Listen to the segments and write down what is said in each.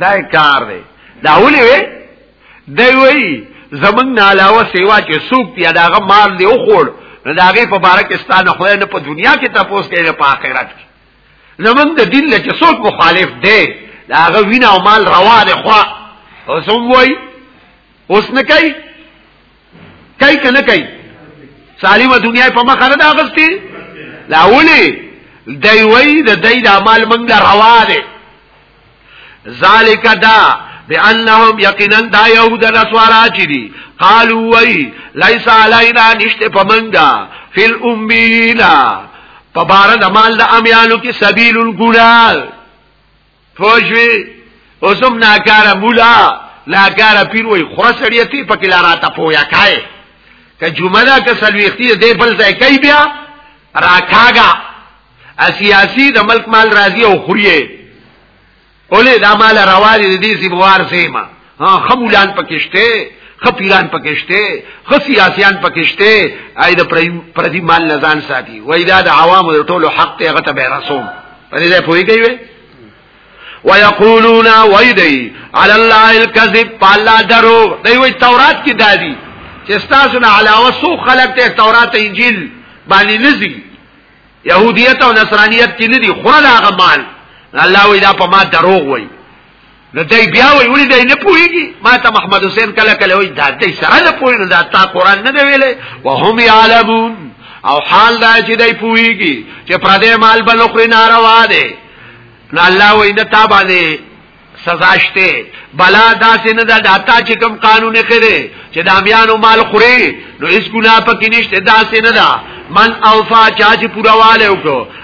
دا کار دی دا ولې وي دی وی زمنګ نه علاوه سیوا چې سوق دی دا غ مال دی او خور نو دا غي په بارکستان خو نه په دنیا کې تاسو کې نه په آخرت کې زمنګ د دین له چې سوق مخالف دی دا غ وینا او مال روانه خو اوس هم وای اوس نه کوي کوي کنه کوي سالمه دنیا په مخه نه اغستی دا ولي دی وی د دې د اعمال منګ روا دي ذالک دا بانهم یقینا دا یهود نسوارا چی دی قالو وی لیس علینا نشت پمنگا فی الامینا پبارد مال دا امیانو کی سبیل الگنال پوجوی اوسم ناکاره مولا ناکاره پیر وای خره سړی تی په کلا راته پویا کای که جمعه دا که سلويختی دې بل ځای کوي بیا راکاګه سیاسی د ملک مال راضی او خوریه اولی دا مال روازی دی سی بوار سیما ها خمولان پکشته خپیران پکشته خسیاسیان پکشته اې د پردي مال نه ځان ساتي وای دا د عوامو د ټولو حق ته غته به رسوم په دې پوهیږي ويقولون ويدي على الله الكذب پالا درو دی وی تورات کې دادی چې تاسو نه علاوه سو خلق ته تورات انجیل باندې نزي يهوديت او نصرانيت کې ندي خو دا غمال الله وی دا په ما دروغ وی نو دای بیا وی ولې دای نه پوهیږي ما ته محمد حسین کله کله وی دا دای سره نه پوهی نه دا تا قران نه دی ویلې وهم یعلمون او حال دا چې دای پوهیږي چې پردې مال بل خو ناروا دی نو الله وی نه تا باندې سزا شته بلا داسې نه دا داتا چې کوم قانون خره چې د امیانو مال خوري نو هیڅ ګناه پکې نشته داسې نه دا من اوفا چا چې پوراواله وکړو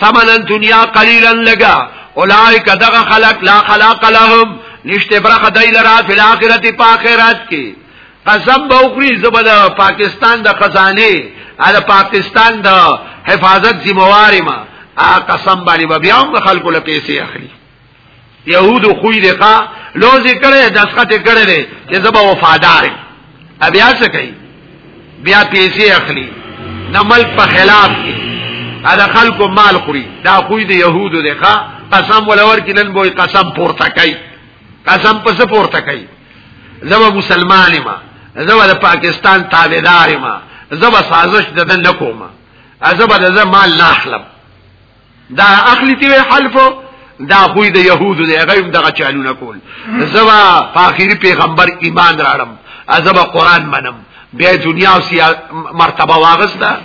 ثمنا دنیا قلیلا لگا اولائک دغه خلق لا خلاق لهم نشته برخه دای لرا فی الاخرت په اخرت کې قسم به وکړي زبده پاکستان د خزانه ال پاکستان د حفاظت ذمہ واري ما قسم باندې بیا هم خلکو له پیسې اخلي يهودو خوې دي ښا لوزي کړي دسخت کړي دي چې زبا وفادار بیا څه کوي بیا پیسې اخلي د ملک په خلاف کې دا خلکو مال خوري دا خوې دي يهودو دي ښا قسم ولور کې نن به قسم پورته کوي قسم پس پورته کوي زبا مسلمان ما زبا د پاکستان تابعدار ما زبا سازش ددن نکوما زبا د مال نه اخلم دا اخلی تی حلفو دا خوی د يهودو دی هغه هم دغه چالونه کول زما په اخیری پیغمبر ایمان راړم ازبا قران منم بیا دنیا او سیاست مرتبه واغستا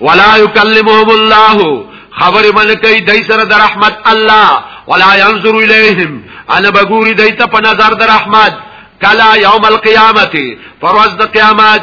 ولا یکلمهم الله خبر من کوي دای سره د رحمت الله ولا ينظر الیهم انا بغوری دای ته په نظر د رحمت کلا یوم القیامت پرواز د قیامت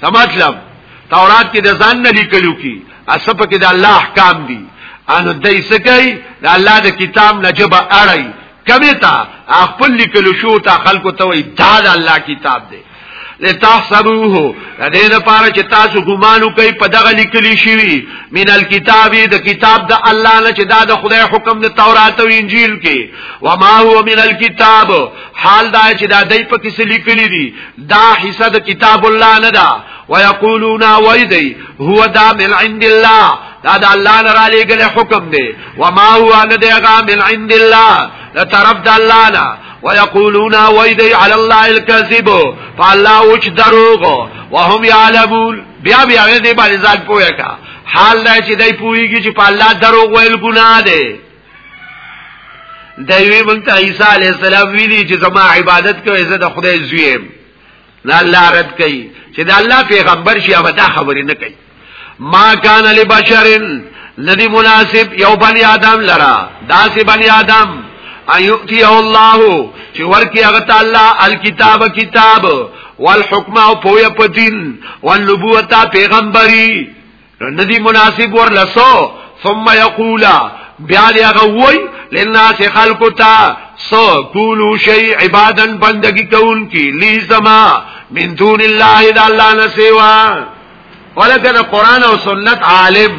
څه مطلب تورات کې د ځان نه لیکلو کې اسب کې د الله احکام دي ان دای سکی د الله د کتاب نجب اړای کمی تا خپل لیکلو شو تا خلکو ته وای دا د الله کتاب دی لتحسبوه د دې لپاره چې تاسو ګمان وکړئ په دغه لیکلی شوی من الكتاب د کتاب د الله نه چې دا د خدای حکم د تورات او انجیل کې وما هو من الكتاب حال دا چې دا دای په کې لیکلی دي دا حصہ د کتاب الله نه دا ويقولون ويدي هو دا من عند الله دا د الله نه را لېګل حکم دی وما هو نه دی غا من عند الله دا طرف د الله نه ويقولون ويدي على الله الكذب فالله وچ دروغ وهم يعلمون بیا بیا دې باندې ځان پوهه کا حال دا چې دای پوهیږي چې په الله دروغ ویل ګناه دی دوی مونږ ته عیسی علی السلام ویلي چې زما عبادت کوي زه د خدای زوی یم دا الله رد کوي چې دا الله پیغمبر شي هغه دا خبرې نه کوي ما کان لبشرن ندی مناسب یو بنی آدم لرا داسی بنی آدم ایوتی الله چې ورکی هغه تعالی الکتاب کتاب والحکم او پویا په دین والنبوت پیغمبري نو ندی مناسب ور لسو ثم یقولا بیا دی هغه وای لناس خلق تا سو کولو شی عبادن بندگی کون کی لی زما من دون الله د الله نه سیوا ولکه د قران او سنت عالم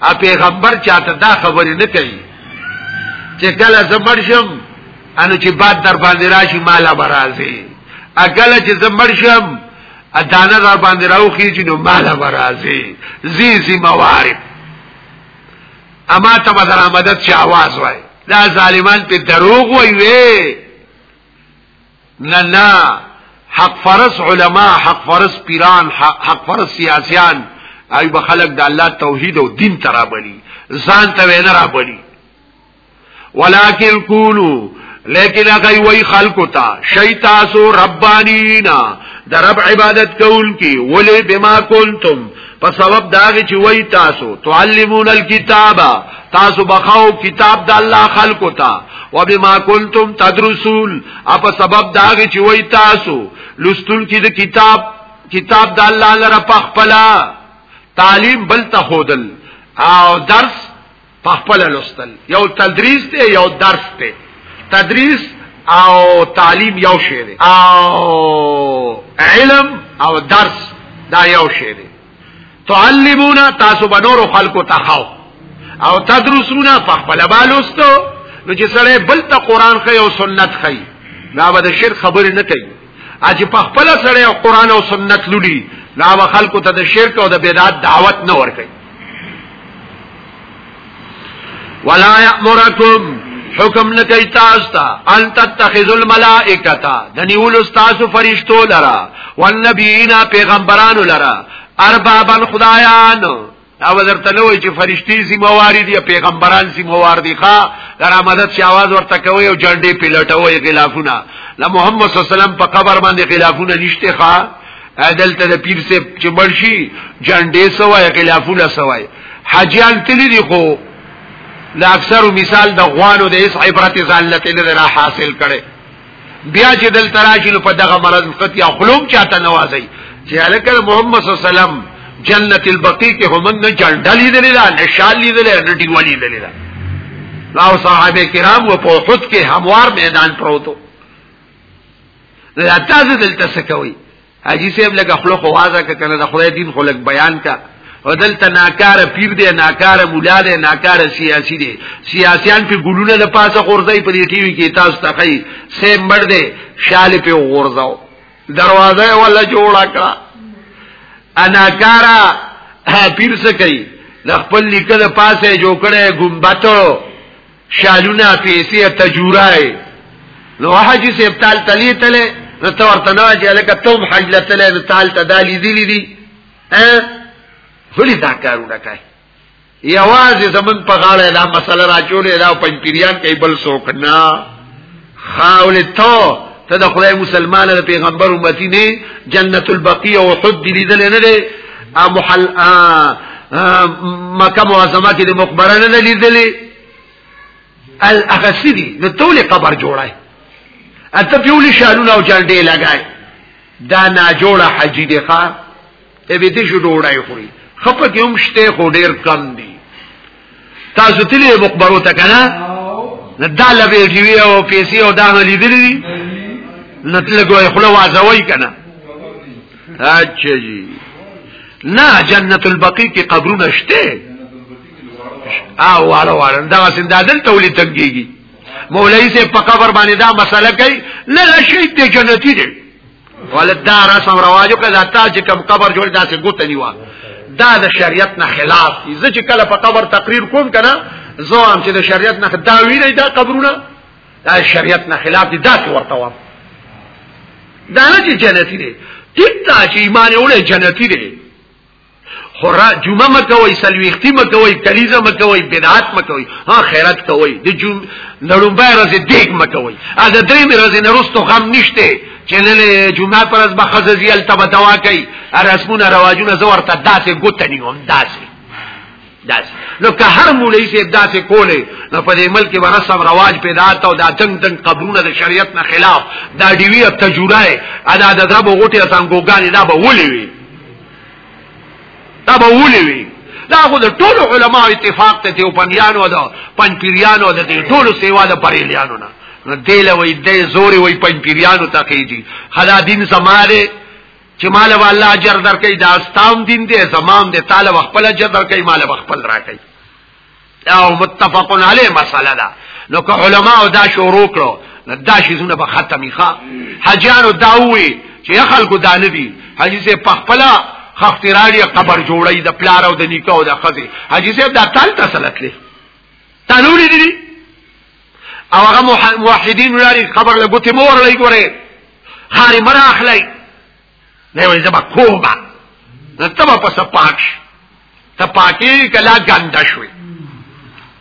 ا پیغمبر چاته دا خبرې نه کوي چې کله زمړ شم انو چې باد در باندې راشي مالا برازي اګل چې زمړ شم ادانه را باندې راوخی چې نو مال برازي زی زی موارب اما ته بدر آمدت چې आवाज وای دا ظالمان په دروغ وای وی نه نه حق فرس علما حق فرس پیران حق فرس سیاسیان ای بخلق د الله توحید او دین ترابلی ځان ته نه را بلی ولکن کونو لیکن اگئی وی خلقو تا شیطاسو ربانینا در رب عبادت کون کی ولی بما کنتم په سبب داغه چې وای تاسو تعلمون الكتاب تاسو بخاو کتاب د الله خلقو ته وبما كنتم تدرسون اپ سبب داغه چې وای تاسو لستون کې د کتاب کتاب د الله لپاره پخپلا تعلیم بل ته خودل او درس په خپل لوستل یو تدریس دی یو درس دی تدریس او تعلیم یو شی دی او علم او درس دا یو شی دی تعلمون تاسو به نور خلکو تخاو او تدرسون په خپل بالوستو نو چې سره بل ته قران خي او سنت خي دا به د شرک خبرې نه کوي اجه په خپل سره قرآن او سنت لولي لا خلکو ته د شرک او د بدعت دعوت نه ور کوي ولا یامرکم حکم نه کوي تاسو ته ان تتخذوا الملائکه د نیول تاسو فرشتو لرا والنبیین پیغمبرانو لرا اربابا خدایان دا ودرته نوې چې فرشتي ذمہواری دي پیغمبران ذمہوار دي ښا در امدد شي आवाज ورته کوي او جنډې پیلټوي غلافونه له محمد صلی الله علیه وسلم په قبر باندې غلافونه نشته ښا عدالت د پیر سے چې مرشي جنډې سوای غلافونه سوای حاجیان تللی دي خو لا اکثر مثال د غوانو د اس عبرت ځان لته نه حاصل کړي بیا چې دل تراشل په دغه مرض قطیا خلوم چاته نوازي چې الکه محمد صلی الله علیه وسلم جنت البقیع کې هم نه جنډه لیدلې ده نه شال لیدلې نه ډیوه لیدلې ده او صحابه کرام و په خود کې هموار میدان پروتو دا تاسو دلته څه کوي حاجی صاحب لګه خلو خوازه ک کنه د خدای دین خلک بیان کا او دلته ناکار پیر دی ناکار مولا دی ناکار سیاسی دی سیاسیان په ګلونه د پاسه غورځي په دې ټي وي کې تاسو ته خي سیم مړ دی شال په غورځاو دروازه ولا جوړا کړه اناکارا پیر څه کوي د خپل لیکل پاسه جوړ کړي ګمبتو شالونه پیسې تجورای نو حج سیب تال تلی تله نو تو ورته نه چې لکه تم حج لتله نو تال ته دالی دی دی ا هلی دا کارونه کوي یوازې زمون په غاړه دا مسله راچولې دا پنځپیریان کوي بل څوک نه خاول تو ته د خدای مسلمانه د پیغمبر امتی نه جنت البقیع او حد لیدل نه دی ا محل ا مکه معظمه کې د مقبره نه لیدلې الاغسدي نو ټول قبر جوړای اته پیولې شالونه او جنډې لګای دا نا جوړه حجی دی ښا ته به دې شو ډوړای خوري خپه کې هم شته خو ډیر کم دي تاسو تلې مقبره ته کنه نه دا لبه ټي او پیسې او دا نه لیدلې دي نه تلګوي خلو وازوي کنه اچھا جی نه جنت البقیع کې قبرونه شته او واړه واړه دا سند عدل تولید تنګيږي مولوی سے په قبر باندې دا مسله کوي نه شهید دی جنتی دی ولدا رسم رواجو کله تا چې کوم قبر جوړ داسې ګوت نیوا دا د شریعت نه خلاف دي زه چې کله په قبر تقریر کوم کنه زوام چې د شریعت نه دا ویلې دا قبرونه دا شریعت نه خلاف دي دا ورته وام دا نه چې جنتی دي ټیک دا چې ایمان وړي جنتی دي خورا جمعه مکوي سلويختی مکوي کلیزه مکوي بدعات مکوي ها خیرات کوي د جمع نړمبه ورځې دیګ مکوي ا د درې ورځې نرستو غم نشته چې نن جمعه پر ورځ به خززیل تبه دوا کوي رسمونه رواجونه زور ته داسې ګوت نه هم داسې داس نو که هر مولوی سي داسې کولې نو په دې ملک کې ورسم رواج پیدا تا او دا تنگ تنگ قبرونه د شریعت نه خلاف دا دیوی تجوره ادا د درب غټي تنګوګان دا به ولې وي دا به ولي وي دا خو د ټول علما اتفاق ته دی پنیانو دا پنځپیرانو د ټول سیوا د بریلیانو نه نو دیل وای د زوري وای پنځپیرانو ته کیږي خلا دین سماره چې مال والله اجر درکې دا استام دین دې زمام دې طالب خپل اجر درکې مال خپل راکې او متفق علی مساله ده نو که علما دا شروع کړو دا شی زونه به ختمي ښا حجانو داوي چې خلکو دانه دي حجي سه پخپلا خختراړي قبر جوړي د پلار او د نیکه او د خزي حجي سه دا تل تسلط لري تنوري دي او هغه موحدین لري قبر له ګوتې مور لای ګوره خاري مرا اخلي نه وي زما کوبا نو ته په سپاک شي ته پاکي کلا ګند شوي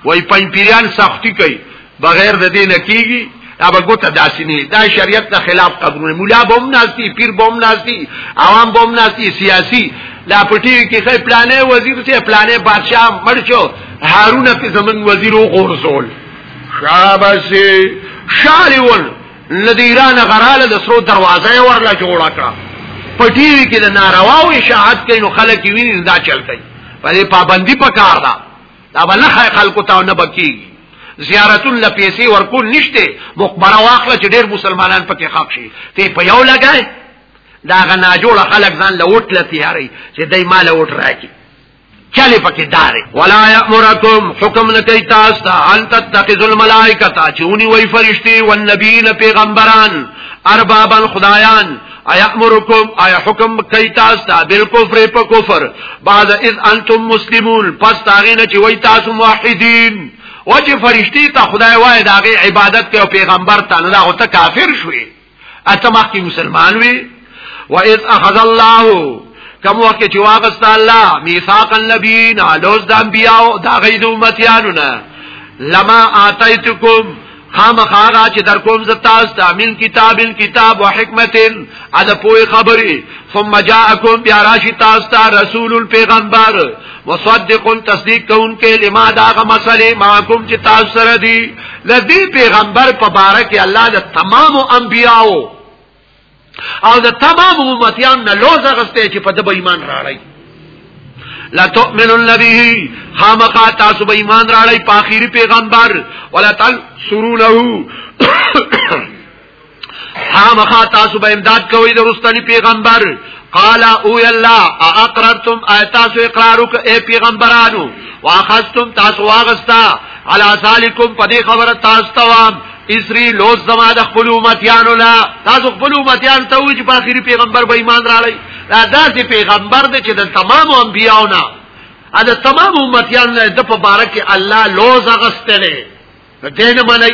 وای پنځپیران سختی کوي بغیر د دې نکیږي ابا ګوته داسې نه دا شریعت د خلاف قبرونه مولا بوم ناشتي پیر بوم ناشتي عوام بوم ناشتي سیاسي لا پټي کې خې پلانې وزیر ته پلانې بادشاہ مرچو هارون په زمن وزیر او غورزول شاباسي شالول له دې ایرانه غراله د سرو دروازه یې ورله جوړه کړه په ټي وي کې د نارواو اشاعت کوي نو خلک یې ویني دا چل کوي په دې پابندي په کار ده دا به نه ښایي خلکو ته نه به کېږي زیارتون له پیسې ورکول نشته مقبره واخله چې ډېر مسلمانان پکې خاک شي ته په یو لګای دا غنا جوړ خلک ځان له وټ له تیاري چې دای مال وټ راکي چلی پکی داری ولا یأمرکم حکم نکی تاستا ان تتخذ الملائکتا چونی وی فرشتی والنبین پیغمبران اربابا خدایان ایامرکم ای حکم کوي تاسو ته بالکفر په کفر بعد اذ انتم مسلمون پس تاغینه چې وای تاسو موحدین وجه فرشتي ته خدای وای داغه عبادت کوي پیغمبر ته نه دا هوته کافر شوي اته مخکې مسلمان وي واذ اخذ الله کوم وخت چې واغست الله میثاق النبیین لوز د انبیاء دا غید امتیانو نه لما اتیتکم خامخاغا چې در کوم ز تاسو ته من کتاب کتاب او حکمت ادا پوي خبري ثم جاءکم بیا راشي تاسو ته رسول پیغمبر مصدق تصدیق کون کې لما دا غ مسلې ما کوم چې تاسو سره دي لدی پیغمبر په باره کې الله د تمام انبیاو او د تمام امتیان نه لوز غسته چې په دبا ایمان راړی لا تؤمنون به خامخا تاسو به ایمان راړی په اخیری پیغمبر ولا تل سرونه خامخا تاسو به امداد کوي د رستنی پیغمبر قال او الله اقررتم ایتاسو اقرار وک اے پیغمبرانو واخذتم تاسو واغستا علی ذالکم پدی خبره تاسو توام اسری لوز زما د خپل امتیانو لا تاسو خپل امتیان ته وی چې په اخیری پیغمبر به ایمان راړی دا داسې پیغمبر دی چې د تمام انبیانو نه دا تمام امتیان د په بارکه الله لوز غستلې نو دین منی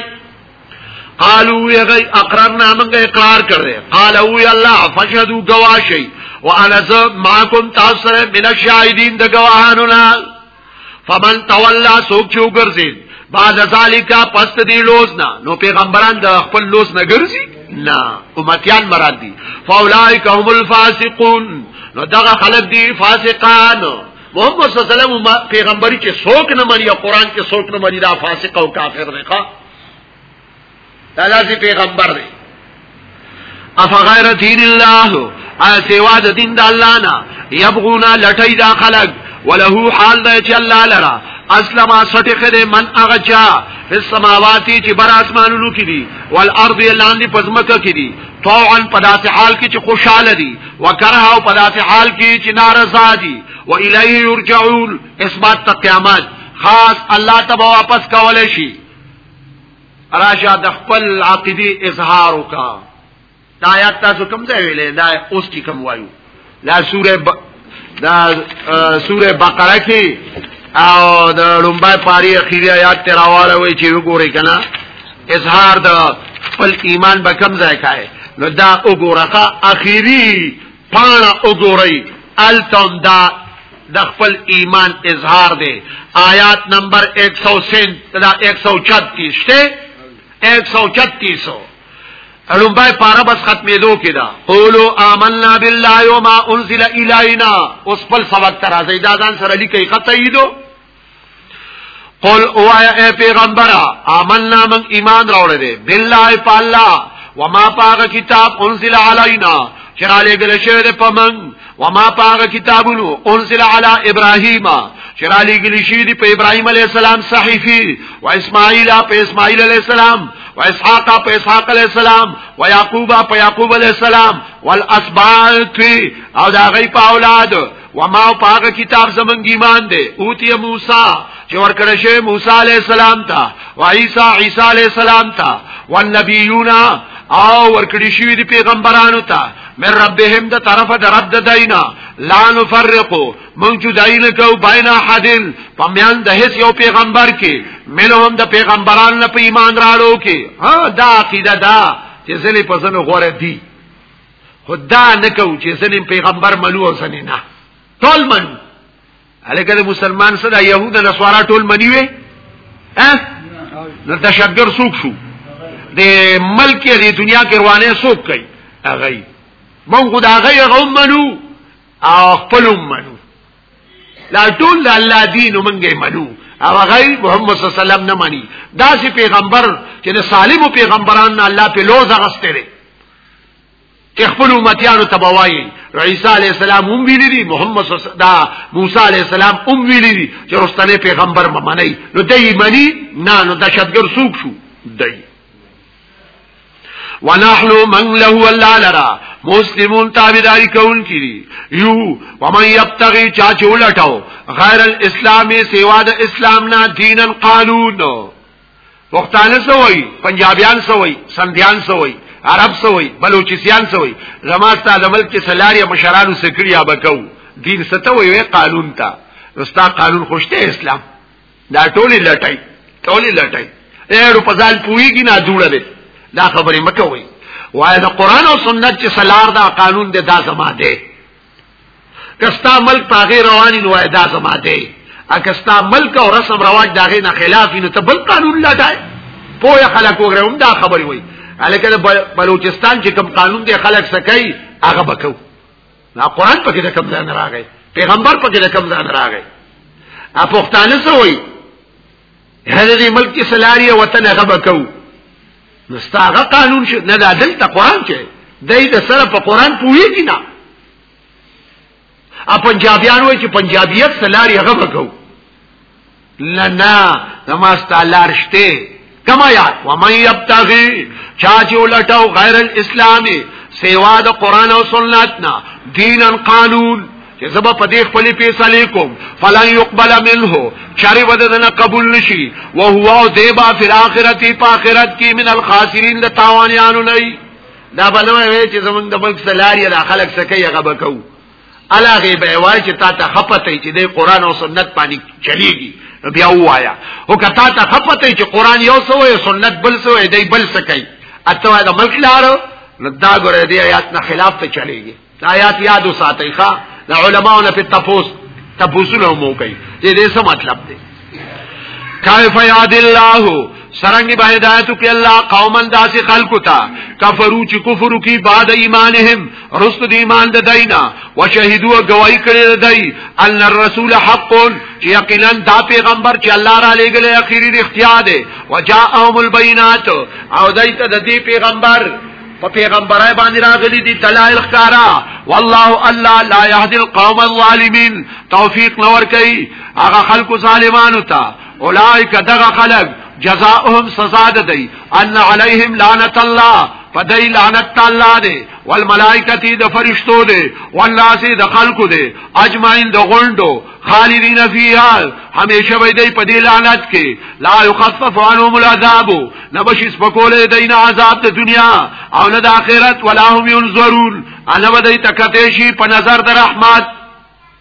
قالو یغی اقررنا منګه اقرار کړی قالو یا الله فشهدو گواشی وانا ز معکم تاسو سره من الشاهدین د گواهانو نه فمن تولى سوق چو ګرځید بعد ذالک پس دی لوز نه نو پیغمبران د خپل لوز نه ګرځي نه امتیان مراد دي فاولائک هم الفاسقون نو دغه خلق دي فاسقان محمد صلی الله علیه وسلم پیغمبري کې څوک نه مني او قران کې څوک نه مني دا فاسق او کافر دی ښا دا لازم پیغمبر دی اف غیر دین الله ا سیوا د دین د الله نه یبغونا لټی دا خلق وله حال دا چې الله لرا اسلم سټی خده من هغه چا په سماواتی چې بر اسمانونو کې دي والارض لاندې پزمکه کې دي طوعا پداسه حال کې چې خوشاله دي وکره او په داسې حال کې چې نارضا دي و الیه یرجعون اثبات ته قیامت خاص الله ته واپس کول شي راشه د خپل عقیده اظهار وکا دا آیات تاسو کوم ځای ویلې دا اوس کی کوم وایو لا سوره ب... دا سوره بقره کې او د لومبای پاری اخیری آیات تراواله وی چې وګورئ کنه اظهار د خپل ایمان به کم ځای کای نو دا وګورخه اخیری پاڼه وګورئ التم دا د خپل ایمان اظهار دی آیات نمبر 103 دا 136 شته 136 اړمبای پارا بس ختمېدو کې دا قولو آمنا بالله وما انزل الینا اوس خپل سبق تر ازیدادان سره لیکي قطعیدو قل اوایا اے پیغمبرا آمنا من ایمان راوڑے دے باللہ پا اللہ وما پاغ کتاب انزل علینا چرا لے گلے شوئے دے پا من وما پاغ کتابنو انزل علی ابراہیم چرا لے گلے شوئے دے پا ابراہیم علیہ السلام صحیفی و اسماعیل پا اسماعیل علیہ السلام و اسحاق پا اسحاق علیہ السلام و یعقوب پا یعقوب علیہ السلام والاسباط او دا غیب اولاد وما پاک کتاب زمنګ ایمان دی اوتی موسی چې ورکړی شوی موسی علی السلام ته او عیسی عیسی علی السلام ته والنبیون او ورکړی شوی دی پیغمبرانو ته من ربهم د طرف د رب د دینا لا نفرقو مونږ چې داینه کو بین حدل پمیان د هیڅ یو پیغمبر کې ملهم د پیغمبران نه په ایمان راړو کې ها دا عقیده دا چې ځلې په ځنو غوړه دي خدا نه کو چې سنن پیغمبر منو او سنن نه ټول منو الګره مسلمان سره يهود نه سوارا ټول منی وي ها نو تشګر سوق شو د ملک دی دنیا کې روانه سوق کوي هغه مونږ خدا غي غوم منو او خپل منو لا ټول د الله دین مونږه منو او هغه محمد صلی الله علیه وسلم نه مني دا سي پیغمبر چې د سالم پیغمبران الله په لوز غستره کې خپل امتیانو تبوایي عیسی علی السلام هم ویلي دي محمد دا موسی علی السلام هم ویلي دي چې رستنه پیغمبر ممنئ نو دای منی نه نو دشتګر سوق شو دای ونحن من له الله لرا مسلمون تابعداري کون کړي یو ومن يبتغي چا چولټاو غیر الاسلام سیوا د اسلام نه دینن قانون پښتانه سوي پنجابیان سوي سندیان سوي عرب سوي بلوچستان سوي زما ستاسو د ملک کې سلاري مشرانو سکړي یا بکو دین ستوي وي قانون ته رستا قانون خوشته اسلام دا ټولې لټای ټولې لټای اېرو په ځان پويږي نه جوړه ده دا خبرې مکوي وای دا قران او سنت چې سلار دا قانون دې دا زما ده کستا ملک پاغه رواني نو ادا زما دی اکستا ملک او رسم رواج داغه نه خلاف نو ته بل قانون لټای پوهه خلک وګره هم دا خبري وای الکه بلوچستان چې کوم قانون دی خلک سکای هغه بکو نا قران پکې د کوم ځای نه راغی پیغمبر پکې د کوم ځای نه راغی ا پښتانه سوې هغه دې ملک سلاری وطن هغه بکو نو ستاغه قانون شو نه دا دلته قران چې دای د سره په قران پوهیږي نه ا پنجابیان وای چې پنجابیت سلاری هغه بکو لنا زما ستالار شته کما یا و من یبتغی چا چې ولټاو غیر الاسلامي سیوا د قران او سنت نه دینن قانون چې زبا په دې خپل فیصله کوم فلن يقبل منه شری ودنه قبول نشي او هو ذيبا فی الاخرته په اخرت کې من الخاسرین د تاوانیانو نه دا بلوه وی چې زمونږ د ملک سلاری د خلک سکه یې غبا کو الا غیب وای چې تا ته خپته چې د قران او سنت باندې چلیږي نو بیا وایا او کتا ته خپته چې قران یو سو او سنت بل سو دی بل سکه اته دا ملک لارو نو دا ګره دی آیات نه خلاف ته چلیږي دا آیات یاد وساتئ ښا د علماو نه په تپوس تپوسونه مو کوي دې دې څه مطلب دی کیف یاد الله سرنګ به هدایت کې الله قوما داس خلق تا کفرو چې کفر کی بعد ایمانهم رست د ایمان د دینا وشهدوا گواہی کړي د دی ان الرسول حق یقینا دا پیغمبر چې الله را لېګل اخیری اختیار دی وجاءهم البینات او دایته د دې پیغمبر په پیغمبرای باندې راغلي دي دلایل ښکارا والله الله لا يهدي القوم الظالمين توفيق نور کوي هغه خلکو ظالمانو ته اولائک دغه خلک جزاؤهم سزا ده دی ان علیهم لعنت الله پدای لعنت الله دی والملائکتی د فرشتو دی والناس د خلقو دی اجمعین د غوندو خالدین فیها همیشه وي دی په دې لعنت کې لا یخفف عنهم العذاب نبشي سپکولې دین عذاب د دنیا او نه د آخرت ولا هم ينظرون انا ودی تکته شي په نظر د رحمت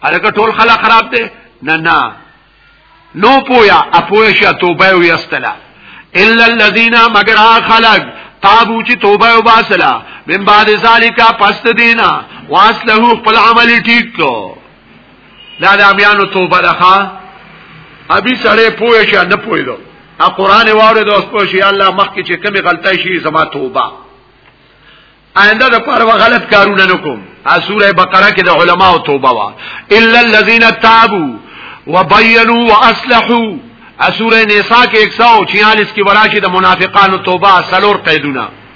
هرکه ټول خلک خراب دي نه نه نو پویا اپویا شا توبه وی استلا الا الذين مگر خلق تابو چې توبه وباسلا من بعد ذالک پس دینا واسلهو خپل عمل ټیک کو دا د امیانو توبه ده ښا ابي سړې پوه شي نه پوي دو ا قران واورې دوست پوه شي الله مخ کې چې کمی غلطه شي زما توبه آینده د پاره غلط کارونه نکوم ا سوره بقره کې د علماو توبه وا الا الذين تابوا وبينوا واصلحوا ا سوره نساء کې 146 کې وراشي د منافقانو توبه سلور قیدونه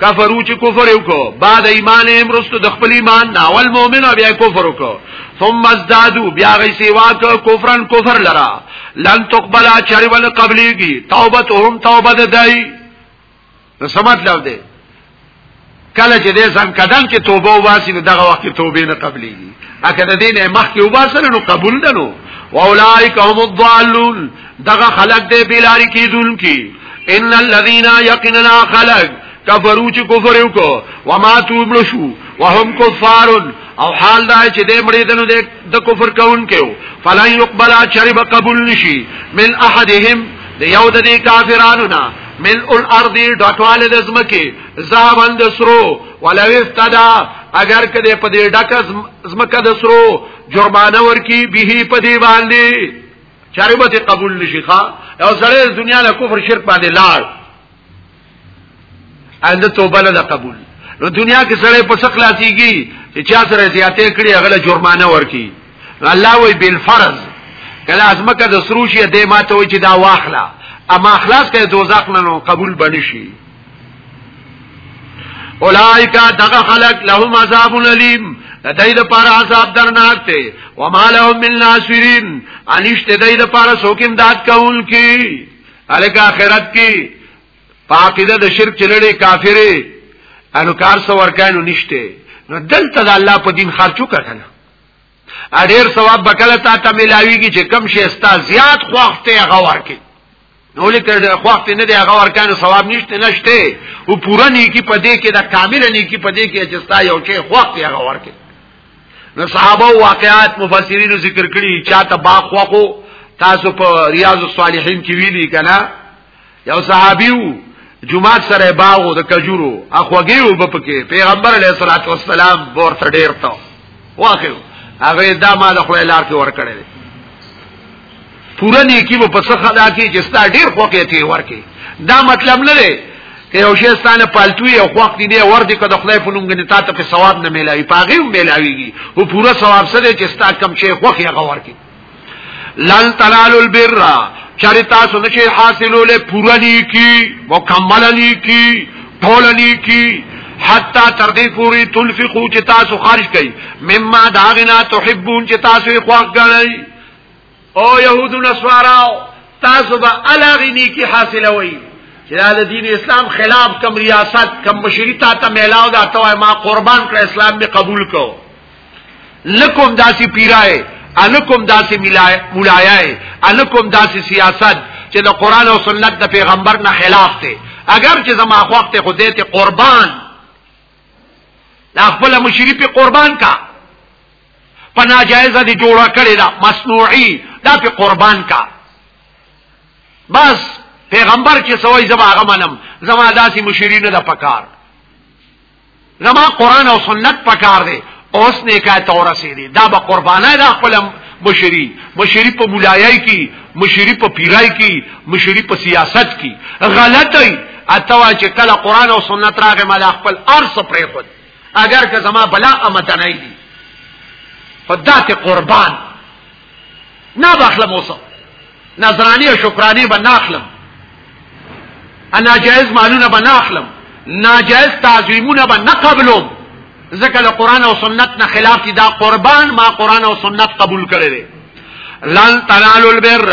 کفرو چې کفر وکړو بعد ایمان هم رستو د خپل ایمان نه اول مؤمن بیا کفر وکړو ثم ازدادو بیا غي سیوا ک کفرن کفر لرا لن تقبل چر ول قبليږي توبتهم توبه د دای نو سمات لو دې کله چې دې سم کدن کې توبه واسي نو دغه وخت توبه نه قبليږي اګه د دې نه مخ کې وباسل نو قبول ده نو واولائک هم الضالون دغه خلق دې بلاری کیدون کی ان الذين يقيننا خلق کفرو چې کفر وکړو وما توبل شو وهم کفار او حال دا چې دې مړې دنو دې د کفر کون کېو فلا يقبل شرب قبول نشي من احدهم د یو د دې کافرانو نه مل الارض ډټواله د زمکه زابن د سرو ولو استدا اگر کده په دې ډک زمکه د سرو جرمانه ورکی به په دې باندې چاره به قبول نشي ښا او سره دنیا له کفر شرک باندې لاړ انده توبه نه قبول نو دنیا کې سره په څه خلاصيږي چې چا سره زیاتې کړي هغه له جرمانه ورکي الله وی بل فرض کله ازمکه د سروشي د ماته وي چې دا واخلا اما اخلاص کړي دوزخ نه قبول بنشي اولائکا دغه خلق لهم عذاب الیم دای د پاره عذاب درناک ته و ما لهم من ناصرین انشت دای د پاره سوکیم داد کول کی الک اخرت کی پاکیده د شرک چلړي کافره انو کار سو ورکانو نشته نو دلته د الله په دین خرچو کړه اډیر ثواب بکله تا ته ملاویږي چې کم شي ستا زیات خوخته هغه ورکي نو لکه خوخته نه دی هغه ورکانه ثواب نشته نشته او پورا نیکی پدې کې دا کامل نیکی پدې کې چې ستا یو چې خوخته هغه ورکي نو صحابه واقعات مفسرین ذکر کړي چاته باغ خوخو تاسو په ریاض الصالحین کې ویلي کنا یو صحابي وو جمعات سره باغو د کجورو اخوږي وب پکې پیغمبر علیه الصلاۃ والسلام ورته ډیر تا واخیو هغه دا ما د خپل لار کې ور کړل پورا نیکی و پس خدا کی چې ستا ډیر خوکه تی ورکی دا مطلب نه دی که یو شی ستانه پالتوی او خوښ دی نه ور دي که د خدای په نوم غنی تا ته په ثواب نه ملاوي پاغي هم ملاويږي او پورا ثواب سره چې ستا کم شی خوخي غور کی لن تنالوا البر چری تاسو نشي حاصلوله پورا نیکی مکمل نیکی ټول نیکی حتا تر دې پوری تنفقو چې تاسو خرج کړئ مما داغنا تحبون چې تاسو یې خوښ ګڼئ او يهود نصارا تاسو به الګی نیکی حاصلوي چې دا د دین اسلام خلاف کم ریاست کم مشری تا ته میلاو دا ته ما قربان کړ اسلام می قبول کو لکم داسې پیرای الکم داسې مولایای الکم داسې سیاست چې د قران او سنت د پیغمبر نه خلاف دی اگر چې زما وخت خو دې ته قربان لا خپل مشری په قربان کا په ناجایزه دي جوړه کړی دا مصنوعي دا په قربان کا بس پیغمبر چې سوي زما غمنم زما داسې مشری نه د پکار زما قران او سنت پکار دی اوس نه کا تور سي دي دا به قربانه دا خپل مشری مشری په مولایای کی مشری په پیرای کی مشری په سیاست کی غلطی اتوا چې کله قران او سنت راغی مال خپل ارس پرې خود اگر که زما بلا امت نه دي فدات قربان نه بخله موسی نظرانی او شکرانی به ناخلم ناجائز مالونه به ناخلم ناجائز تعظیمونه به نقبلوم ځکه له قران او سنت نه خلاف دي دا قربان ما قران او سنت قبول کړي دي لن تنالوا البر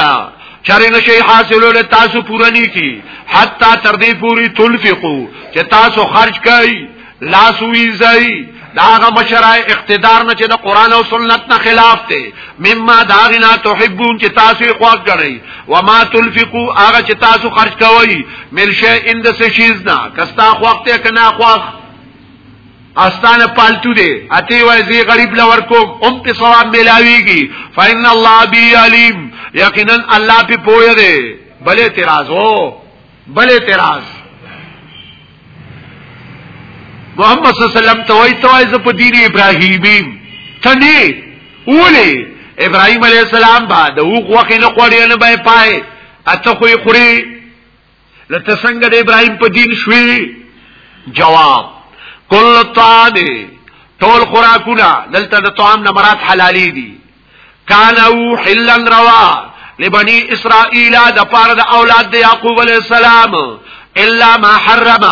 چرې نشي حاصلو له تاسو پورني کی حتا تر دې پوری تلفقو چې تاسو خرج کړئ لاس ویزای داغه مشرای اقتدار نه چې د قران او سنت نه خلاف دی مما داغنا تحبون چې تاسو یې خواږ غړئ و ما تلفقو هغه چې تاسو خرج کوئ ملشه اند څه شیز نه کستا خواخت ته کنا خواخ استانه پالتو دی اتی وای زی غریب لور کو ام په ثواب ملاویږي فإن الله بی علیم یقینا الله په پوهه دی بل اعتراض وو بل اعتراض محمد صلی الله علیه وسلم ته وای ته وای زه په دین ابراهیمی ته نه اولی ابراهیم علیه السلام با د وګ وخت نه خوړی نه بای پای اته خو یې خوري لته څنګه د ابراهیم په دین شوی جواب کل طعام ټول خوراکونه دلته د طعام نه مراد حلالي دي کان او حلن روا لبنی اسرائیل د پاره د اولاد د یعقوب علی السلام الا ما حرم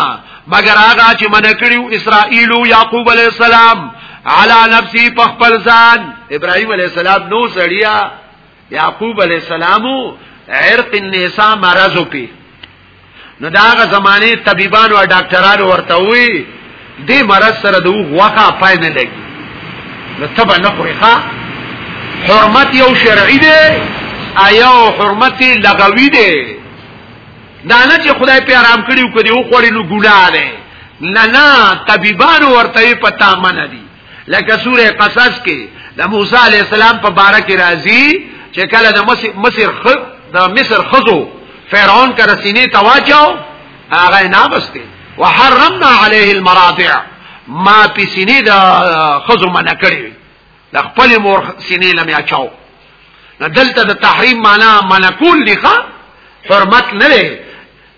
مگر هغه چې من کړیو اسرائیل او یعقوب علی السلام علی نفسی په خپل ځان ابراهیم علی السلام نو سړیا یعقوب علی السلام عرق النساء مرض په نو دا هغه زمانه طبيبانو او ډاکټرانو ورته وي دې مرض سره د وغه پای نه لګي نو تبه نه خوري ښا حرمت یو شرعي دی ایو حرمت لغوي دی دا نه چې خدای په آرام کړیو کړي او خوري نو ګناه ده نه نه طبيبانو ورته پتا منه دي لکه سوره قصص کې د موسی علی السلام په باره کې راځي چې کله د مصر خ د مصر خزو فرعون کر سینې تواچو هغه نه بسته وحرمنا عليه المراضع ما په سینې د خزو منع کړی د خپل مور سینې لمه اچاو دلته د تحریم معنا منقول لخوا حرمت نه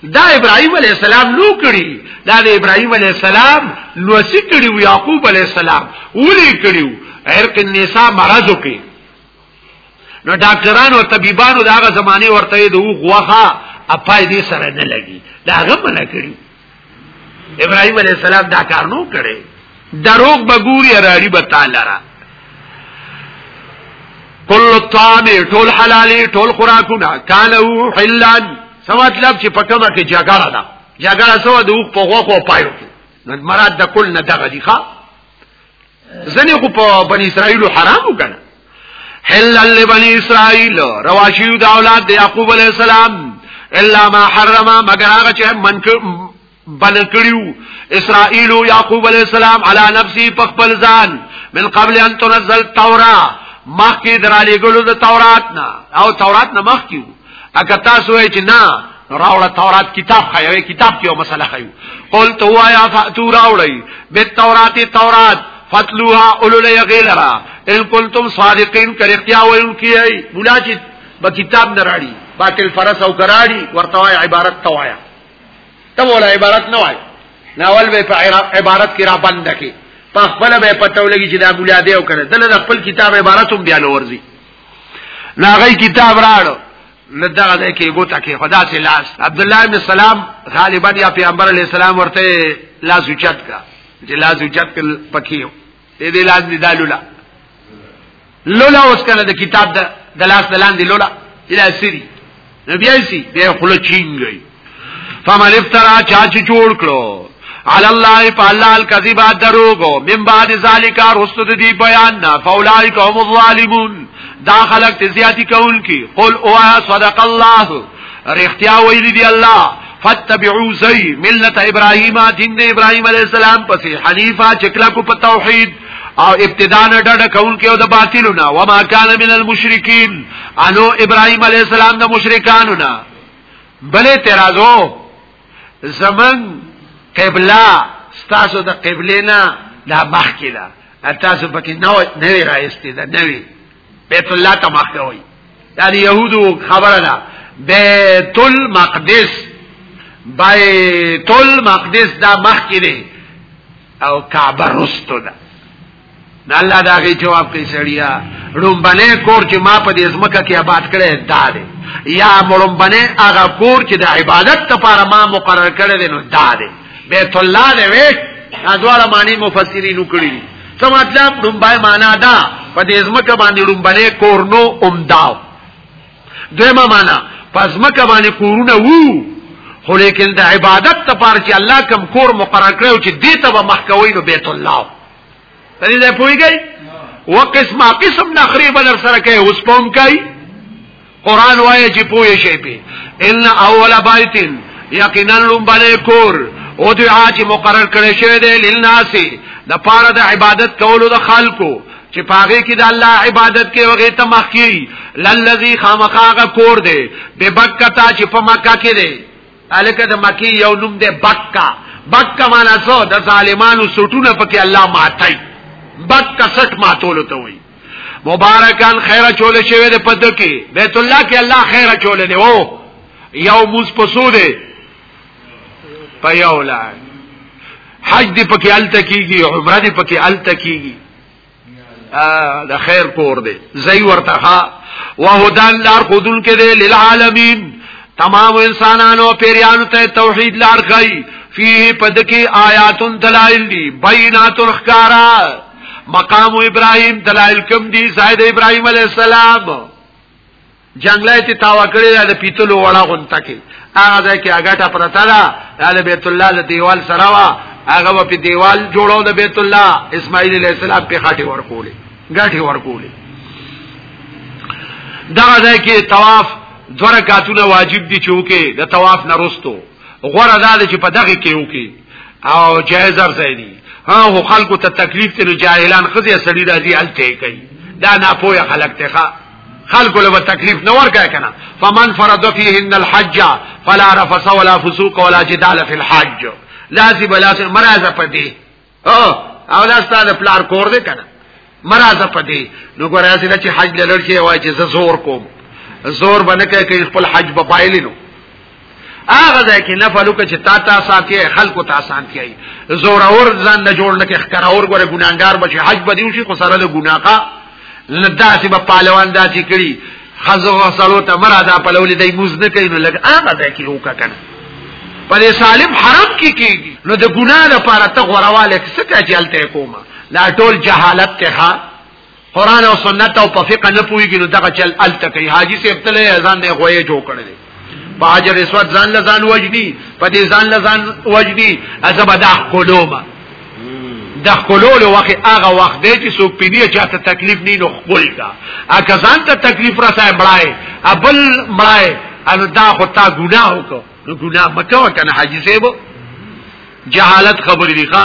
دا ابراهيم عليه السلام لو کړی دا د ابراهيم عليه السلام لوسی کړی او يعقوب عليه السلام ولي کړی عرق النساء مرض کې نو ډاکټرانو او طبيبانو داغه زمانه ورته د غوخه اپای دې سره نه لګي دا غو نه کړی ابراهيم عليه السلام دا کار نو کړی دروغ به ګوري راړي به تعالی را کل الطعام ټول حلالي ټول خوراکونه کانو حلال سم مطلب چې په کومه کې جګړه ده جګړه سو د اوخ په غوخو پایو نو مراد د کل نه دغه دي ښا ځنه خو په بنی اسرائیل حرام وکړه حلال لبنی اسرائیل رواشی د اولاد د یعقوب علی السلام الا ما حرم مگر هغه چې من بل کړیو اسرائیل او یعقوب علی السلام علی نفسی پخپل ځان من قبل ان تنزل تورا مخکې درالې ګلو د تورات نه او تورات نه مخکې اګه تاسو وای چې نه راوړه تورات کتاب خایوي کتاب کې یو مسله خایو قول تو وایا فاتو راوړی به تورات تورات فتلوها اولو لیغیلرا ان کنتم صادقین کر اختیا ویل کیای مولا چې به کتاب نه راړي باطل فرس او کراړي ورته عبارت توایا ته ولا عبارت نه وای ناول به په عبارت کې را بند کی په خپل به پته ولګي چې دا مولا دی او کنه دله د خپل کتاب عبارت هم بیا لورځي ناغی کتاب راړو نه دغه ځای کې ګوته کې خدا سي لاس عبد الله بن سلام غالبا یا پیغمبر علی السلام ورته لاس اوچت کا چې لاس اوچت کل پکې دې دې لاس دې دالولا لولا اوس کنه د کتاب د د لاس دلان دی لولا الى سری نبی ایسی به خلو چینګي فمن افترا چا چې جوړ کړو علی الله فالله الكذب دروغو من بعد ذالک رسد دی بیان نا فاولائک هم الظالمون دا خلق تزیاتی کول کی قل او صدق الله رختیا ویلی دی الله فتبعو زی ملت ابراهیم دین د ابراهیم علی السلام پسې حنیفه چکلا کو په توحید او ابتدا نه ډډه کول کې او د باطلو نه و ما کان من المشرکین انو ابراهیم علی السلام د مشرکانو نه بل اعتراضو زمن قبله ستاسو د قبله نه لا مخکې ده تاسو پکې نو نه راځي دا نوې بیت الله ته مخ کوي یعنی يهودو خبره ده بیت المقدس بیت المقدس دا مخ کې دی او کعبه رستو ده دا الله دا غي جواب کوي سړیا رومبنه کور چې ما په دې ځمکه کې آباد کړې دا دی یا مړمبنه هغه کور چې د عبادت لپاره ما مقرر کړی دی نو دا دی بیت الله دی وې دا ډول معنی مفسرین وکړي څه مطلب ډومبای معنا دا په دې ځمکه باندې ډومبلې کورنو اومداو دیمه معنا په ځمکه باندې کورونه وو خو لیکن د عبادت لپاره چې الله کوم کور مقرر کړو چې دې ته به محکوي نو بیت الله په دې ځای پويږي وقسمه قسم نخري بدر سره کوي اوس پوم کوي قران وایي چې پوهې شي په ان اول بایتن یقینا لومبنه کور او دعا چې مقرر کړی شوی دی للناس د پاره د عبادت کولو د خلکو چې پاغه کې د الله عبادت کې وغه ته مخکي للذي خامخاغه کور دی به بکه تا چې په مکه کې دی الکه د مکی یو نوم دی بکه بکه معنا څه د ظالمانو سټونه پکې الله ماتای بکه سټ ماتول ته وایي مبارکان خیر چول شوی د پد کې بیت الله کې الله خیر چول نه وو یو موس پسو دی په یو لار حج دی پکې ال تکیږي عمره دی پکې ال تکیږي د خیر کور دی زئی ورته وهدان لار خودل کې دی للعالمین تمام انسانانو پیریانو ته توحید لار خی فيه پدکی آیاتن دلائل دی بیناتن خکارا مقام ابراهيم دلائل کم دي زائد ابراهيم عليه السلام جنگلای تی تاوا کړی دا د پیتلو وړه غونته کې هغه ځای کې هغه ټا پرتا دا د بیت الله د دیوال سره وا هغه په دیوال جوړو د بیت الله اسماعیل علیه السلام په خاطر ورکولې غاټي ورکولې دا ځای کې طواف دوه رکعاتونه واجب دي چې وکي د طواف نه رستو غوړه دا چې په دغه کې وکي او جایز ارزای دي ها هو خلکو ته تکلیف ته جاهلان خزه سړی راځي الته کوي دا نه پوهه خلک ته خلق له تکلیف نه ورکای کنه فمن فرض فيهن الحج فلا رفث ولا فسوق ولا جدال في الحج لازم لازم مرزه پدې او دا ستاسو پلار کور دې کنه مرزه پدې نو ګوریا سره چې حج لړ شي وای چې زه زور کوم زور باندې کوي کې خپل حج په پایلې نو هغه ځای کې نفل وکړي چې تا تا ساتي خلکو ته آسان کیږي زور اور ځان نه جوړ نه کې ښکرا اور ګوره ګناګار بچي حج بدیو شي خو سره له ګناقه لداسې په پالوان داسې کړي خزو غسلو ته مرادا پلولې دای موز نه کوي نو لګ هغه ځای کې وکړه کنه په سالم حرم کې کېږي نو د ګناه لپاره ته غورواله څه کوي چې الته کومه دا ټول جهالت ته ښا قران او سنت او په فقه نه پويږي نو دغه چل ال تکي حاجی سي ابتله ځان نه غوي جوړ کړل په حاجر اسود ځان له ځان وجني په دې ځان له ځان وجني ازبه دا خلوما د خلول وخت هغه وخت دی چې څوک پینې چاته تکلیف نه نو خپل کا اګه ځان ته تکلیف رسای مړای ابل مړای ان دا خو تا ګناه وکړه نو ګناه مکو کنه حاجی صاحب جهالت خبر دی ښا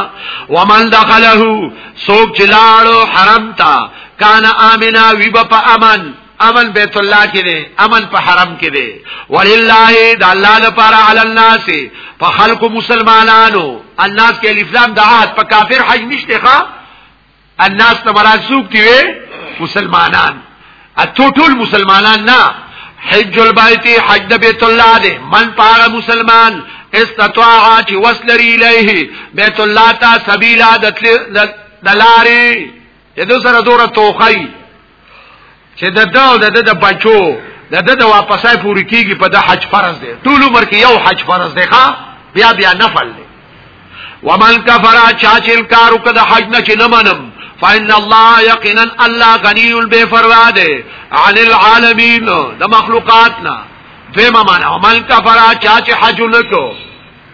ومن دخله سوک جلاړو حرم تا کان امنا وی په امن امن بیت الله کې دی امن په حرم کې دی ولله د الله لپاره علی الناس په خلق مسلمانانو الناس کې الاسلام د عهد په کافر حج نشته ښا الناس ته مراد څوک دی مسلمانان اته ټول مسلمانان نه حج البيت حج بیت الله دی من پاره مسلمان استطاع چې وسلری الیه بیت الله تا سبیلا د لارې دې سره دوره توخی چې د دا او د د بچو د د واپسای پوری کیږي په د حج فرض دی ټول عمر کې یو حج فرض دی ښا بیا بیا نفل دی ومن کفر چا چې انکار وکړ د حج نه چې نه منم فإن الله يقينا الله غني بفروا ده عن العالمين د مخلوقاتنا فيما معنى ومن كفر چا چې حج نکو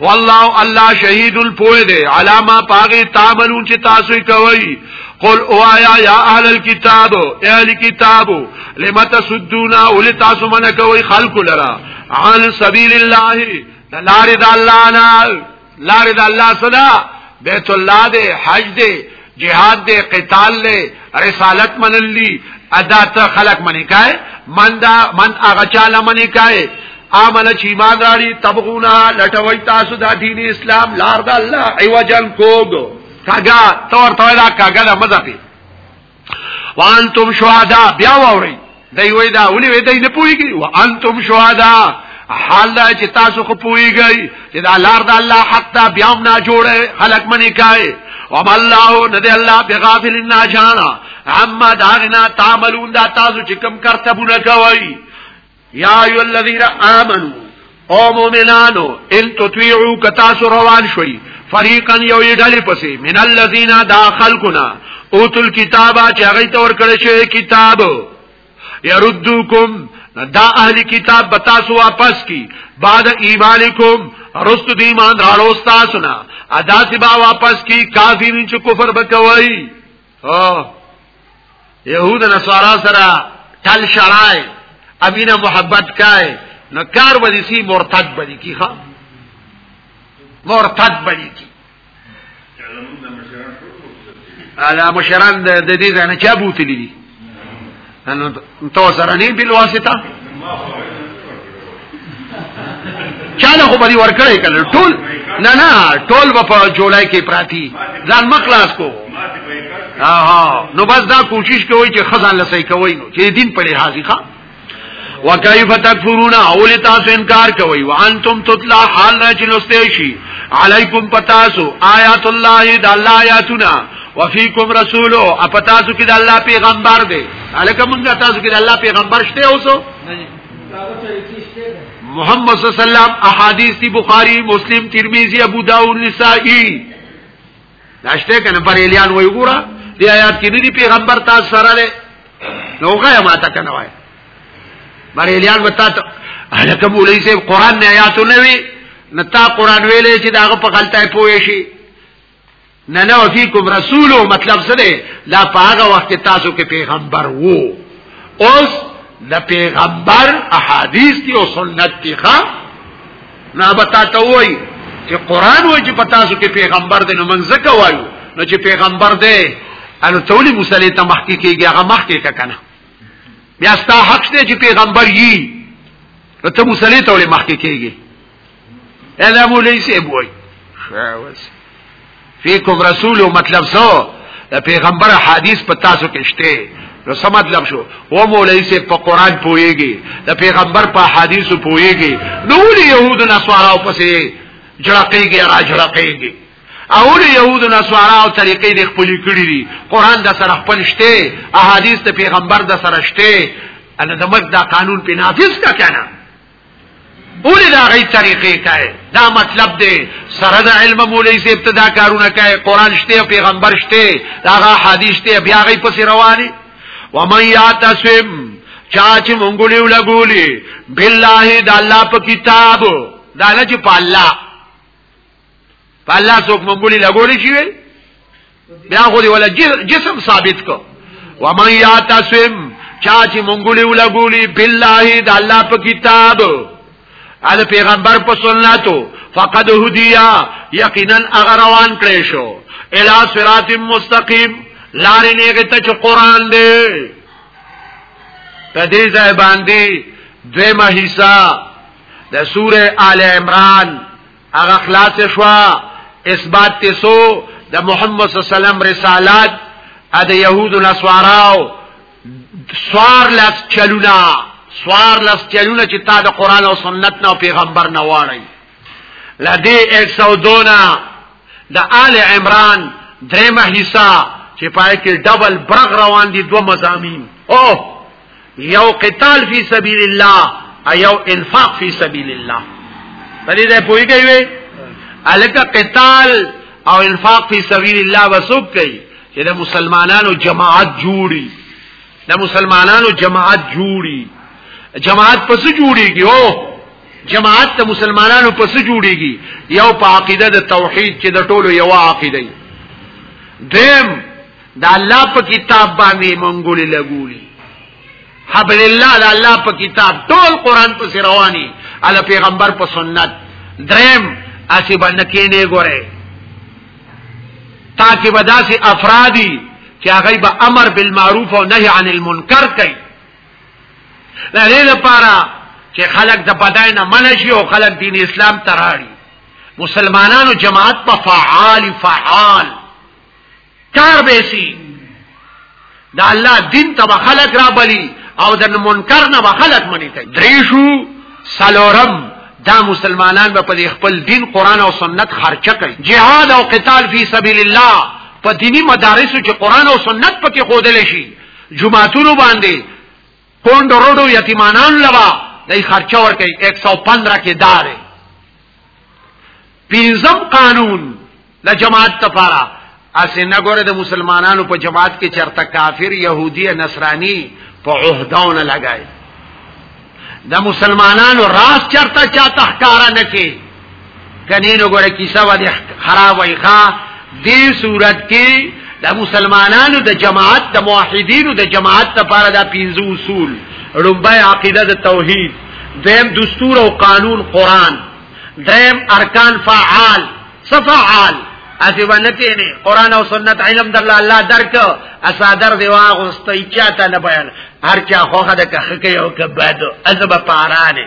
والله الله شهید الپوه دی علامه پاغه تعملون چې تاسو کوي قل اوایا یا اهل الكتاب اهل کتاب لم تسدون اول تاسو من کوي خلق لرا عن سبیل الله لار د الله نه لار د الله صدا بیت الله دی حج دی جهاد دے قتال لے رسالت منل لی ادا ته خلق منی کای من دا من هغه چاله منی کای عمل چې ایمان راړي تبغونا لټوي تاسو دا دین اسلام لار د الله ایوجن کوګ کاګه تور تولا کاګه مزه پی وانتم شهدا بیا ووري دی وای دا ولې وای دی نه پويږي وانتم شهدا حال دا چې تاسو خو پويږئ چې دا لار د الله حق دا بیا نه جوړه خلق منی کای او الله ندی الله بغافل نه جانا اما داغنا تعملون دا تاسو چې کم کرتبونه کوي یا ایو الذین آمنو او مومنانو ان تطیعو کتاسو روان شوي فریقا یو ډلې پسې من الذین داخلقنا اوتل کتابا چې هغه تور کړی شوی کتاب يردوکم دا اهل کتاب بتاسو واپس کی بعد ایمانکم رست دی ایمان راړو تاسو نه ادا سبا واپس کی کافرین چې کفر بکوي او يهود نصارا سره تل شړای امینه محبت کای نو کار بدی سی مرتد بدی کی ها مرتد بدی کی الا مشران د دې ځنه چا بوتلی دي نو تو سره نه بل واسطه چاله خو بری ورکړی کله ټول نه نه ټول په جولای کې پراتی ځان مخلاص کو ها نو بس دا کوشش کوي چې خزان لسې کوي نو چې دین په لحاظ ښه وکيف تکفرون اول تاسو انکار کوي وانتم تطلع حال راځي نو ستې شي علیکم پتاسو آیات الله د الله آیاتنا وفيكم رسوله اپتاسو کې د الله پیغمبر دی الکه مونږه تاسو کې د الله پیغمبر شته اوسو محمد صلی الله علیه وسلم احادیث دی بخاری مسلم ترمذی ابو داود نسائی داشته کنه پر الیان وای ګورا دی آیات کې دی پیغمبر تاسو سره له نوغه ما تا کنه وای پر الیان وتا ته الکه مولای صاحب قران نه آیات نه وی نتا قران ویلې چې داغه په غلطه پوي شي نه نه فیکم رسول مطلب څه دی لا په هغه وخت تاسو کې پیغمبر وو اوس د پیغمبر احادیث دی او سنت دی ښا نه بتا ته وای چې قران وای چې پتا سو کې پیغمبر دی نو موږ زکه وایو نو چې پیغمبر دی ان تولی مصلی ته مخکې کېږي هغه مخکې کا کنه بیا ستا حق دی چې پیغمبر یي نو ته مصلی ته ولې مخکې کېږي ادا مولای سی بوای شاوس فیکم رسول مطلب سو د پیغمبر حدیث په تاسو کې شته نو څه مطلب شو و مولای سی په قران پويږي د پیغمبر په حدیث پويږي نو له يهود نصارا او پسې جړقېږي را جړقېږي او له يهود نصارا او طریقې د خپل کړی دي قران د سره خپل شته احادیث د پیغمبر د سره شته ان د مګ دا قانون په نافذ کا کنه اولی دا غی طریقې کای دا مطلب دی سره د علم مولای سی ابتدا کارونه کای قران شته پیغمبر شته دا حدیث ته بیا غی پس رواني ومن یاتسم چا چې مونږولیو لګولی بالله د الله په کتاب دا نه چې په الله په الله څوک مبولي لګولې شي بیا خو دی ولا جسم ثابت کو ومن یاتسم چا چې مونږولې ولګولې بالله د الله په کتاب ال پیغمبر په سنتو فقد هدیا یقینا اغروان کړې شو الی صراط مستقیم لارې نیګه ته چې قران دی په دې ځای باندې دویمه حصہ د سوره آل عمران هغه خلاص شوا اثبات تیسو د محمد صلی الله علیه وسلم رسالت ا د يهود نصاراو سوار لس چلونا سوار لس چلونا چې تا د قران او سنت نه پیغمبر نه واړی لدی 102 نه د آل عمران درېمه حصہ چې پای کې ډبل برغ روان دي دوه مزامین او یو قتال فی سبیل الله ایو انفاق فی سبیل الله په دې ځای پوهیږئ وي الکه قتال او انفاق فی سبیل الله وسوک کوي چې د مسلمانانو جماعت جوړي د مسلمانانو جماعت جوړي جماعت پس جوړيږي او جماعت د مسلمانانو پس جوړيږي یو په عقیده د توحید چې د ټولو یو عقیده دی دیم دا الله په کتاب باندې مونږولې لګولي حبل الله دا الله په کتاب ټول قران په رواني ال پیغمبر په سنت درم اسی باندې کینه ګوره تاکي بداسي افرادي چې هغه به امر بالمعروف او نهي عن المنکر کوي دا لري لپاره چې خلک د بدای نه منشي او خلک دین اسلام تراړي مسلمانانو جماعت په فعال فعال کار به سي دا الله دین ته خلق را بلی او د منکر نه خلق منی کوي دریشو سلورم دا مسلمانان به په خپل دین قران او سنت خرچه کوي جهاد او قتال فی سبیل الله په دینی مدارسو چې قران او سنت پکې خودل شي جمعهتونو باندې کونډ روډو یتیمانان لبا دای خرچه ور کوي 115 کې دار پینځم قانون د جماعت لپاره اسې نه ګوره د مسلمانانو په جماعت کې چرته کافر يهودي نصراني په عہدهونه لګای د مسلمانانو راز چرته چا تخکارا نه کې کنینو ګوره کیسه و دې خراب وای ښا دې صورت کې د مسلمانانو د جماعت د موحدینو د جماعت لپاره دا پنځه اصول ربای عقیده د توحید دیم دستور او قانون قران دریم ارکان فعال صفعال اسی ونکی نی قرآن او سنت علم در الله درک اسادر دی واغستی چاته نه بیان هر چا خوخه د کخکه یو کبادو ازب پارانه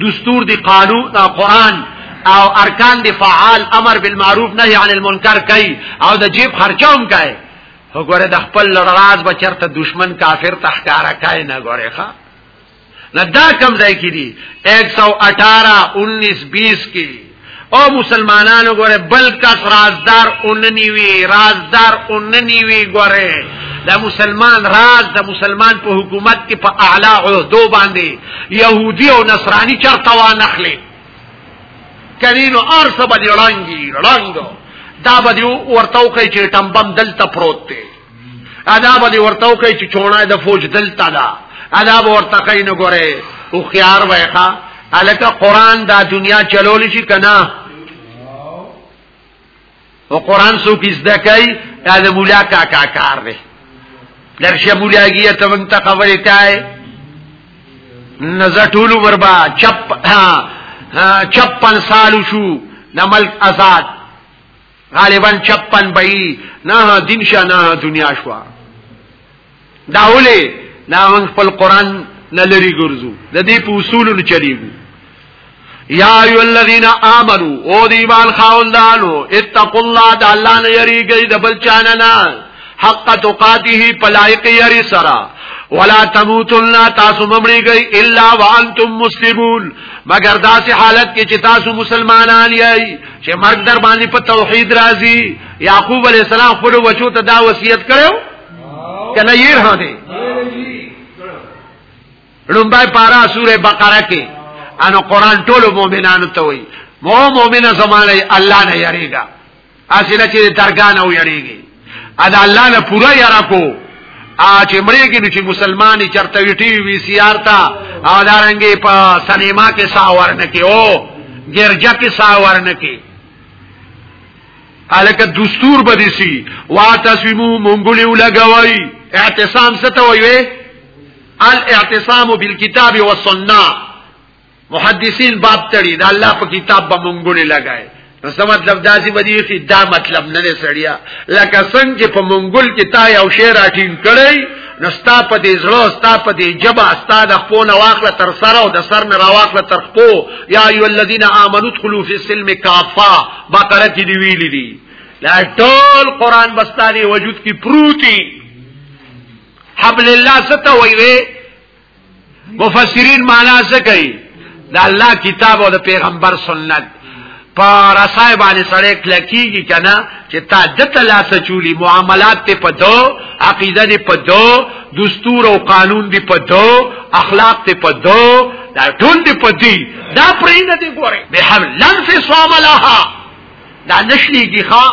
دستور دی قانون او قران او ارکان دی فعال امر بالمعروف نهی عن المنکر کوي او د جیب خرچوم کوي وګوره د خپل لړاز بچرته دشمن کافر تخکارا کوي نه ګوره ښا نه دا کم ځای کې دي 118 19 20 کې او مسلمانانو ګوره بل کس رازدار اوننی وی رازدار اوننی وی ګوره د مسلمان راز د مسلمان په حکومت کې په اعلی عہدو باندې يهودي او نصراني چرته و نخلي کلینو ارسه باندې رنگي رنگو دا باندې ورته کوي چې ټمبم دلته پروت دی ادا به ورته کوي چې چونه د فوج دلته دا ادا به ورته کوي نو ګوره او خيار وایخه الکه قران دا دنیا چلول شي کنه او قران سو کې زده کوي دا د مولا کاکا کار دی درشه مولاګیه ته مونږ ته خبرې تای نزه ټول وربا چپ ها 56 سال شو د ملک آزاد غالبا چپن بئی نه دین شا نه دنیا شوا دا ولې دا موږ خپل قران نه لري ګرځو د دې په اصولو چلیږو یا ایو الذین آمنو او دی ایمان خاوندانو اتقوا الله د الله نه یریږئ د بل چانه نه حق تقاته پلایق یری سرا ولا تموتن تاسو ممړیږئ الا وانتم مسلمون مگر داسې حالت کې چې تاسو مسلمانان یئ چې مرګ در باندې په توحید راځي یعقوب علی السلام خپل بچو ته دا وصیت کړو کنه یې ها دي لومبای پارا سوره بقره کې انو قران ټول مؤمنانو ته وایي مو مؤمنه زمانه الله نه یریږي اسنه چې درګان او یریږي ادا الله نه پورا یرا کو ا چې مړیږي نو چې مسلمانې چرته وی ټي وی سي آر تا او دارنګي په سینما کې ساور نه کې او ګرجا کې ساور نه کې الکه دستور بدی سی وا تسمو مونګولي ولګوي اعتصام ستوي الاعتصام بالكتاب والسنه محدثین باب تړي دا الله په کتاب به مونږونه لګای نو څه مطلب دا چې بدی چې دا مطلب نه سړیا لکه څنګه چې په مونږل کې تا یو شعر اټین کړی نو ستا په دې زړه ستا په دې جبا ستا د خپو نه واخله تر سره او د سر نه راواخله تر خپو یا ایو الذین آمنو ادخلوا فی السلم کافا بقره کې دی ویلي دي لا ټول قران بستاني وجود کې پروتي حبل الله ستوي مفسرین معنا څه کوي د الله کتاب او د پیغمبر سنت پر اسای باندې سړی کلکیږي کنه چې تا د تلاسه چولی معاملات ته په دو عقیده دې په دو دستور او قانون دې په دو اخلاق ته په دو دا ټول دې په دې دا پرې نه دې ګوره به هم لن فی صوم لها دا نشلیږي ښا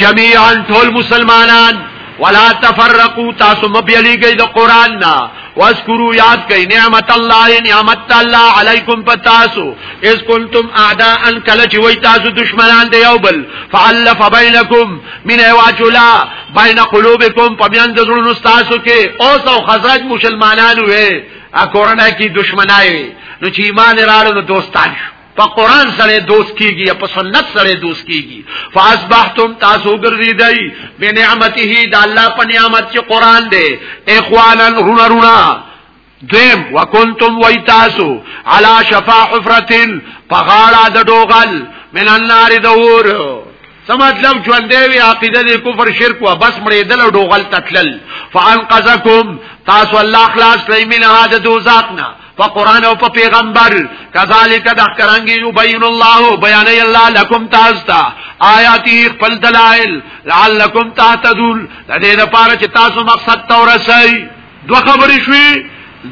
جميعا ټول مسلمانان ولا تفرقوا تاسو مبيليږئ د قران نه واذکروا یاد کئ نعمت الله نعمت الله علیکم پتاسو اس کنتم اعداء کله چې وای تاسو دشمنان دی یو بل فالف بینکم من واجلا بین قلوبکم پمیان د زړونو تاسو کې اوس او خزرج مسلمانانو وې ا کورنۍ کې دشمنای نو چې ایمان راړو نو دوستان شو په قران سره دوست کیږي یا په سنت سره دوست کیږي فاصبحتم تاسو ګرځیدای به نعمته د الله په نعمت چې قران دی اخوانا رونا رونا دویم وکنتم ویتاسو علا شفا حفرتن پغاړه د ډوغل من النار دور څه مطلب ژوندې وی عقیده د کفر شرک وا بس مړې دل او ډوغل تتلل فانقذکم تاسو الله خلاص کړئ من هذا دوزات نه په قران او په پیغمبر کذالک د کرانګي یبین الله بیان الله لكم تاسو ته آیات خپل دلائل لعلکم تهتدون د دې لپاره چې تاسو مقصد تورسئ دو خبرې شوې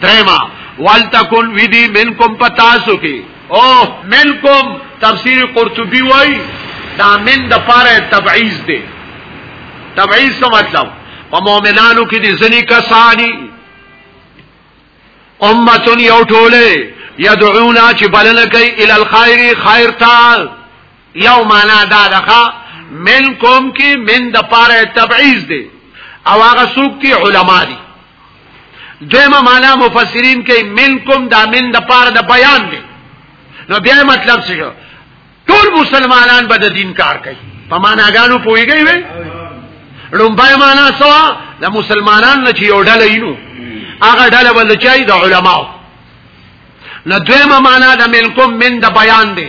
درېما والتکون ودی منکم پتاسو کې او منکم تفسیر قرطبي وای دا من د پاره تبعیض دی تبعیض څه مطلب په مؤمنانو کې دي ځنی کسانی امتون یو ټوله یدعونا چې بلنه کوي ال الخير خیر ته یو معنا دا ده من کوم کې من د پاره تبعیض دی او هغه څوک چې علما دي دیمه معنا مفسرین کوي من کوم دا من د پاره د بیان دی نو بیا مطلب څه شو ټول مسلمانان به د دین کار کوي په معنا غانو پويږي وي لومبای معنا سوا د مسلمانان نه چې یو ډله اینو هغه ډله بل چای د علماو نو دویمه معنا د من کوم من د بیان دی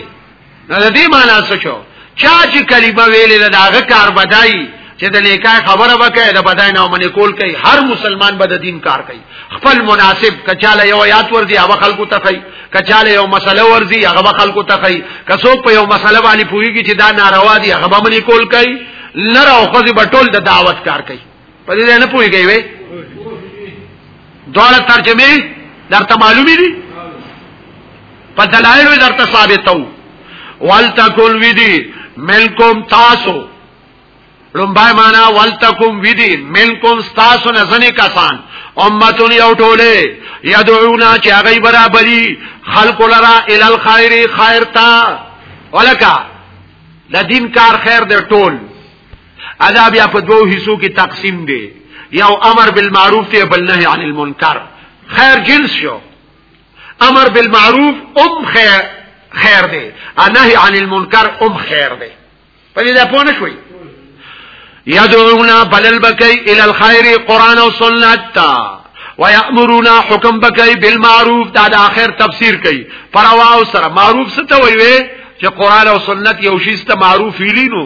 نو د دې معنا څه شو چا چې کلمه ویلې ده داغه کار بدای چې د نیکای خبره وکړي د بدای نه منې کول کوي هر مسلمان به د دین کار کوي خپل مناسب کچاله یو آیات ورځي هغه خلکو ته کوي کچاله یو مسله ورځي هغه خلکو ته کوي کڅو په یو مسله باندې پوریږي چې دا ناروا دي هغه منې کول کوي لره او خو به ټول د دعوت کار کوي په دې نه پوهیږي وي دوه ترجمه درته معلومي دي په دلایلو درته ثابتو والتکل ودی ملکم تاسو لومبای معنا والتکم ودی ملکم تاسو نه ځنی کسان امتون یو ټوله یدعونا چې هغه برابرۍ خلق لرا ال الخير خیر تا ولکا د دین کار خیر د ټول ادا بیا په دوو حصو کې تقسیم دی یو امر بالمعروف دی بل نهی عن المنکر خیر جنس شو امر بالمعروف ام خیر خیر دی نهی عن المنکر ام خیر دی په دې دا پوه نه شوي یدعونا بلل بکی الى الخير قران او سنت تا ويأمرون حکم بکی بالمعروف دا د اخر تفسیر کوي پروا او سره معروف څه ته وي چې قران او سنت یو شی ست معروف ویلینو